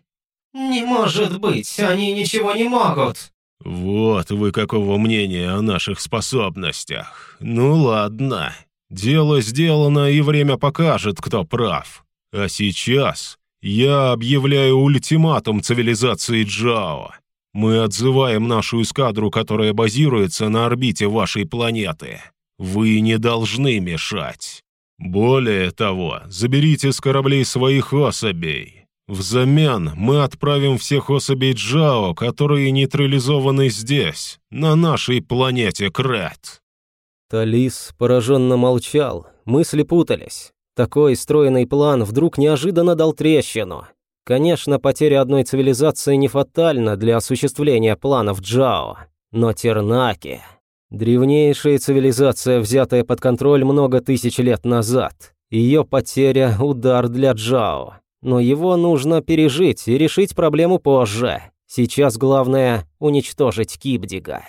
«Не может быть, они ничего не могут». «Вот вы какого мнения о наших способностях. Ну ладно. Дело сделано, и время покажет, кто прав. А сейчас я объявляю ультиматум цивилизации Джао. Мы отзываем нашу эскадру, которая базируется на орбите вашей планеты. Вы не должны мешать. Более того, заберите с кораблей своих особей. Взамен мы отправим всех особей Джао, которые нейтрализованы здесь, на нашей планете Крет». Талис пораженно молчал, мысли путались. Такой стройный план вдруг неожиданно дал трещину. Конечно, потеря одной цивилизации не фатальна для осуществления планов Джао, но Тернаки... Древнейшая цивилизация, взятая под контроль много тысяч лет назад. Ее потеря – удар для Джао. Но его нужно пережить и решить проблему позже. Сейчас главное – уничтожить Кибдига.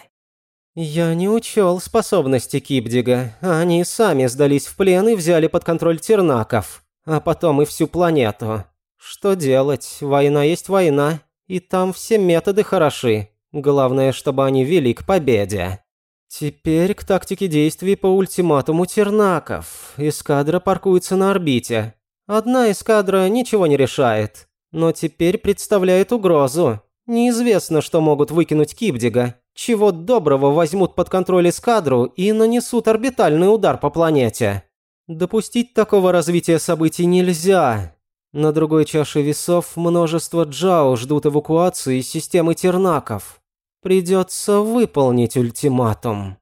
«Я не учел способности Кибдига. Они сами сдались в плен и взяли под контроль тернаков. А потом и всю планету. Что делать? Война есть война. И там все методы хороши. Главное, чтобы они вели к победе. Теперь к тактике действий по ультиматуму тернаков. Эскадра паркуется на орбите. Одна эскадра ничего не решает, но теперь представляет угрозу. Неизвестно, что могут выкинуть Кибдига. Чего доброго возьмут под контроль эскадру и нанесут орбитальный удар по планете. Допустить такого развития событий нельзя. На другой чаше весов множество Джао ждут эвакуации из системы тернаков. Придется выполнить ультиматум.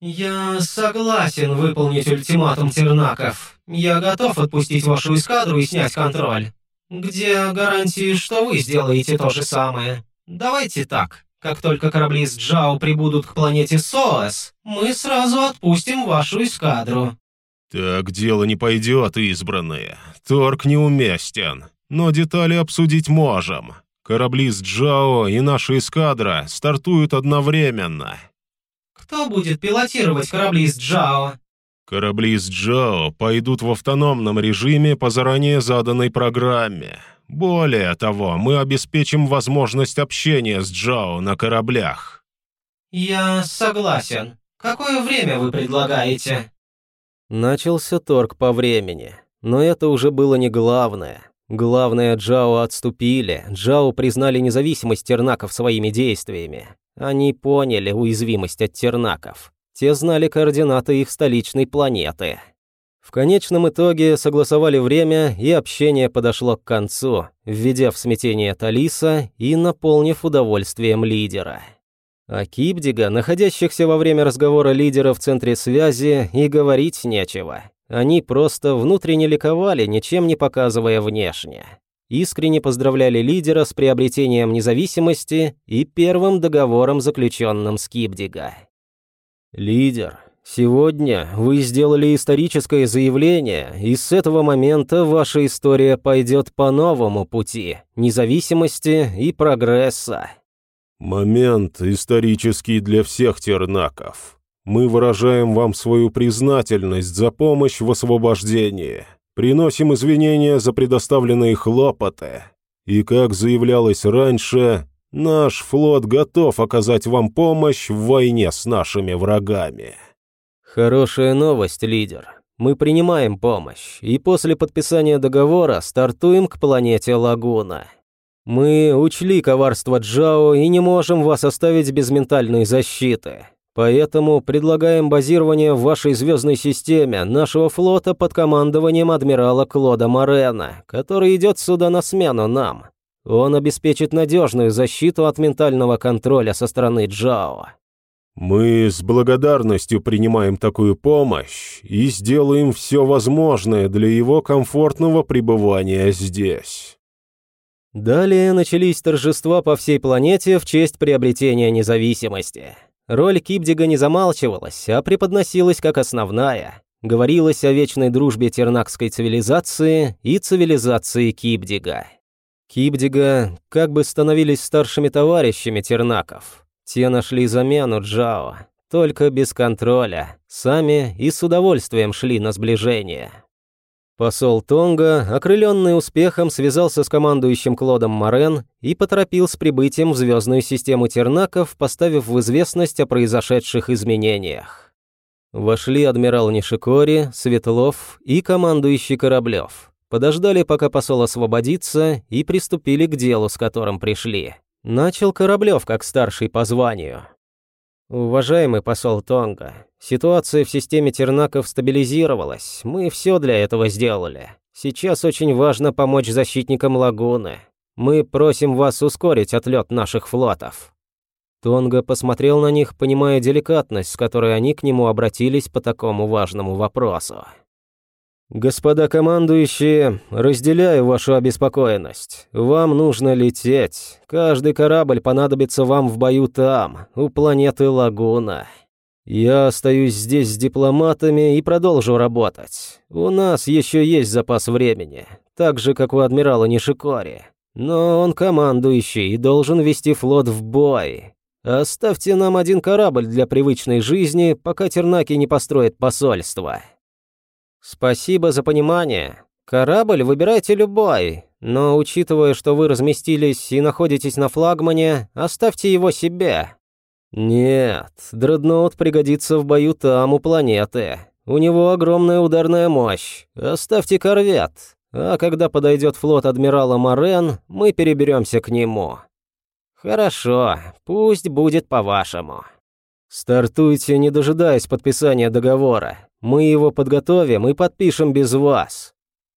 «Я согласен выполнить ультиматум тернаков. Я готов отпустить вашу эскадру и снять контроль. Где гарантии, что вы сделаете то же самое? Давайте так. Как только корабли с Джао прибудут к планете Соас, мы сразу отпустим вашу эскадру». «Так дело не пойдет, избранные. Торг неуместен. Но детали обсудить можем. Корабли с Джао и наша эскадра стартуют одновременно». «Кто будет пилотировать корабли с Джао?» Корабли с Джао пойдут в автономном режиме по заранее заданной программе. Более того, мы обеспечим возможность общения с Джао на кораблях. Я согласен. Какое время вы предлагаете? Начался торг по времени, но это уже было не главное. Главное, Джао отступили, Джао признали независимость тернаков своими действиями. Они поняли уязвимость от тернаков. Те знали координаты их столичной планеты. В конечном итоге согласовали время, и общение подошло к концу, введя в смятение Талиса и наполнив удовольствием лидера. А Кипдига, находящихся во время разговора лидера в центре связи, и говорить нечего. Они просто внутренне ликовали, ничем не показывая внешне. Искренне поздравляли лидера с приобретением независимости и первым договором, заключенным с Кипдига. «Лидер, сегодня вы сделали историческое заявление, и с этого момента ваша история пойдет по новому пути независимости и прогресса». «Момент исторический для всех тернаков. Мы выражаем вам свою признательность за помощь в освобождении, приносим извинения за предоставленные хлопоты. И, как заявлялось раньше, наш флот готов оказать вам помощь в войне с нашими врагами». «Хорошая новость, лидер. Мы принимаем помощь, и после подписания договора стартуем к планете Лагуна». Мы учли коварство Джао и не можем вас оставить без ментальной защиты. Поэтому предлагаем базирование в вашей звездной системе нашего флота под командованием адмирала Клода Морена, который идет сюда на смену нам. Он обеспечит надежную защиту от ментального контроля со стороны Джао. Мы с благодарностью принимаем такую помощь и сделаем все возможное для его комфортного пребывания здесь. Далее начались торжества по всей планете в честь приобретения независимости. Роль Кипдига не замалчивалась, а преподносилась как основная. Говорилось о вечной дружбе тернакской цивилизации и цивилизации Кипдига. Кипдига как бы становились старшими товарищами тернаков. Те нашли замену Джао, только без контроля, сами и с удовольствием шли на сближение. Посол Тонга, окрыленный успехом, связался с командующим Клодом Морен и поторопил с прибытием в звездную систему Тернаков, поставив в известность о произошедших изменениях. Вошли адмирал Нишикори, Светлов и командующий Кораблев. Подождали, пока посол освободится, и приступили к делу, с которым пришли. Начал Кораблев как старший по званию. «Уважаемый посол Тонга, ситуация в системе Тернаков стабилизировалась. Мы все для этого сделали. Сейчас очень важно помочь защитникам лагуны. Мы просим вас ускорить отлет наших флотов». Тонга посмотрел на них, понимая деликатность, с которой они к нему обратились по такому важному вопросу. «Господа командующие, разделяю вашу обеспокоенность. Вам нужно лететь. Каждый корабль понадобится вам в бою там, у планеты Лагуна. Я остаюсь здесь с дипломатами и продолжу работать. У нас еще есть запас времени, так же, как у адмирала Нишикори. Но он командующий и должен вести флот в бой. Оставьте нам один корабль для привычной жизни, пока Тернаки не построят посольство». «Спасибо за понимание. Корабль выбирайте любой, но учитывая, что вы разместились и находитесь на флагмане, оставьте его себе». «Нет, дредноут пригодится в бою там, у планеты. У него огромная ударная мощь. Оставьте корвет. А когда подойдет флот адмирала Морен, мы переберемся к нему». «Хорошо, пусть будет по-вашему». «Стартуйте, не дожидаясь подписания договора. Мы его подготовим и подпишем без вас».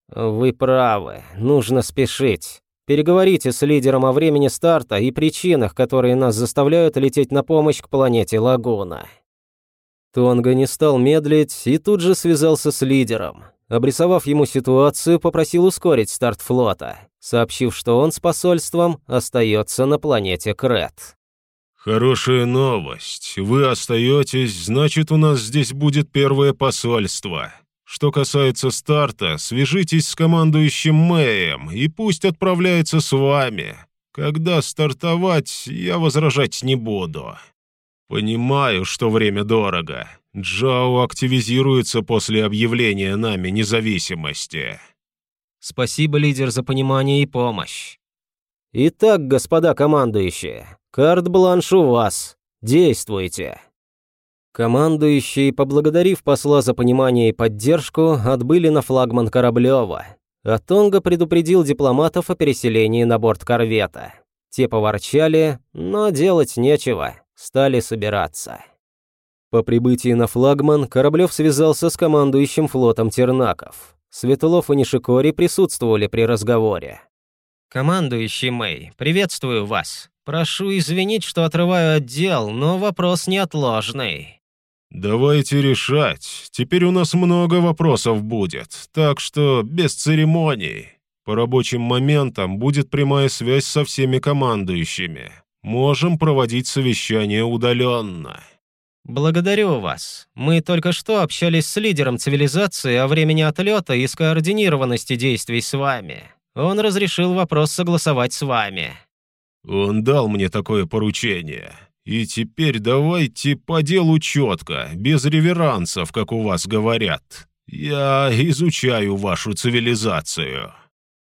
«Вы правы, нужно спешить. Переговорите с лидером о времени старта и причинах, которые нас заставляют лететь на помощь к планете Лагуна». Тонга не стал медлить и тут же связался с лидером. Обрисовав ему ситуацию, попросил ускорить старт флота, сообщив, что он с посольством остается на планете Крет. «Хорошая новость. Вы остаетесь, значит, у нас здесь будет первое посольство. Что касается старта, свяжитесь с командующим Мэем, и пусть отправляется с вами. Когда стартовать, я возражать не буду. Понимаю, что время дорого. Джао активизируется после объявления нами независимости». «Спасибо, лидер, за понимание и помощь. Итак, господа командующие, карт-бланш у вас. Действуйте. Командующие, поблагодарив посла за понимание и поддержку, отбыли на флагман Кораблева. А Тонга предупредил дипломатов о переселении на борт корвета. Те поворчали, но делать нечего, стали собираться. По прибытии на флагман Кораблев связался с командующим флотом Тернаков. Светлов и Нишикори присутствовали при разговоре. «Командующий Мэй, приветствую вас. Прошу извинить, что отрываю отдел, но вопрос неотложный». «Давайте решать. Теперь у нас много вопросов будет, так что без церемоний. По рабочим моментам будет прямая связь со всеми командующими. Можем проводить совещание удаленно». «Благодарю вас. Мы только что общались с лидером цивилизации о времени отлета и скоординированности действий с вами. Он разрешил вопрос согласовать с вами». «Он дал мне такое поручение. И теперь давайте по делу четко, без реверансов, как у вас говорят. Я изучаю вашу цивилизацию».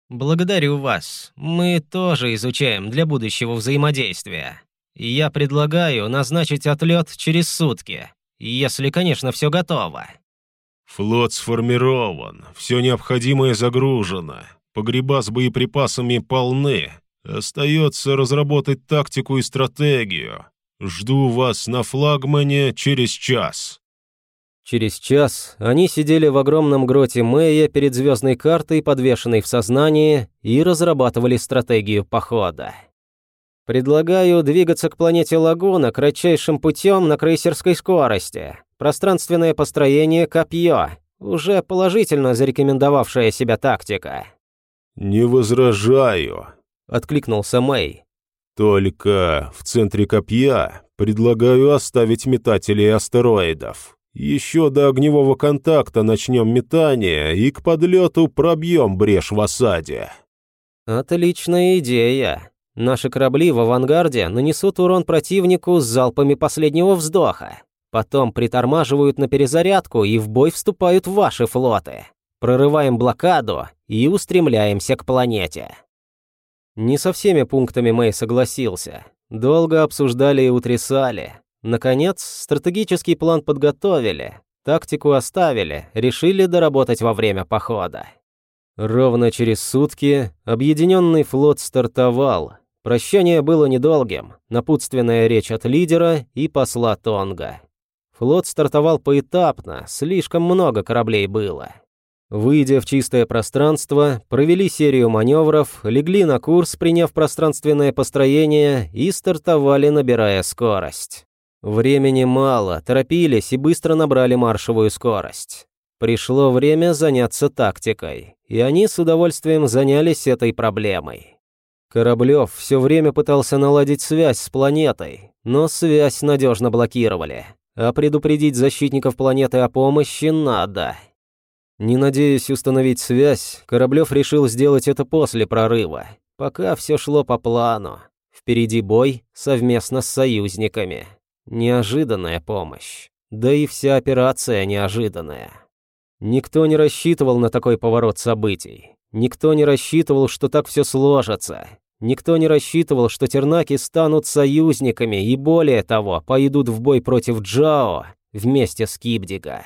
«Благодарю вас. Мы тоже изучаем для будущего взаимодействия. Я предлагаю назначить отлет через сутки, если, конечно, все готово». «Флот сформирован, все необходимое загружено, погреба с боеприпасами полны. Остается разработать тактику и стратегию. Жду вас на флагмане через час». Через час они сидели в огромном гроте Мэя перед звездной картой, подвешенной в сознании, и разрабатывали стратегию похода. Предлагаю двигаться к планете Лагуна кратчайшим путем на крейсерской скорости. Пространственное построение «Копье» — уже положительно зарекомендовавшая себя тактика. «Не возражаю», — откликнулся Мэй. «Только в центре копья предлагаю оставить метателей астероидов. Еще до огневого контакта начнем метание и к подлету пробьем брешь в осаде». «Отличная идея. Наши корабли в авангарде нанесут урон противнику с залпами последнего вздоха. Потом притормаживают на перезарядку и в бой вступают ваши флоты. Прорываем блокаду и устремляемся к планете». Не со всеми пунктами Мэй согласился. Долго обсуждали и утрясали, Наконец, стратегический план подготовили, тактику оставили, решили доработать во время похода. Ровно через сутки объединенный флот стартовал. Прощание было недолгим, напутственная речь от лидера и посла Тонга. Флот стартовал поэтапно, слишком много кораблей было. Выйдя в чистое пространство, провели серию маневров, легли на курс, приняв пространственное построение и стартовали, набирая скорость. Времени мало, торопились и быстро набрали маршевую скорость. Пришло время заняться тактикой, и они с удовольствием занялись этой проблемой. Кораблев все время пытался наладить связь с планетой, но связь надежно блокировали, а предупредить защитников планеты о помощи надо. Не надеясь установить связь, Кораблев решил сделать это после прорыва, пока все шло по плану. Впереди бой совместно с союзниками. Неожиданная помощь. Да и вся операция неожиданная. Никто не рассчитывал на такой поворот событий. Никто не рассчитывал, что так все сложится. Никто не рассчитывал, что тернаки станут союзниками и, более того, пойдут в бой против Джао вместе с Кибдига.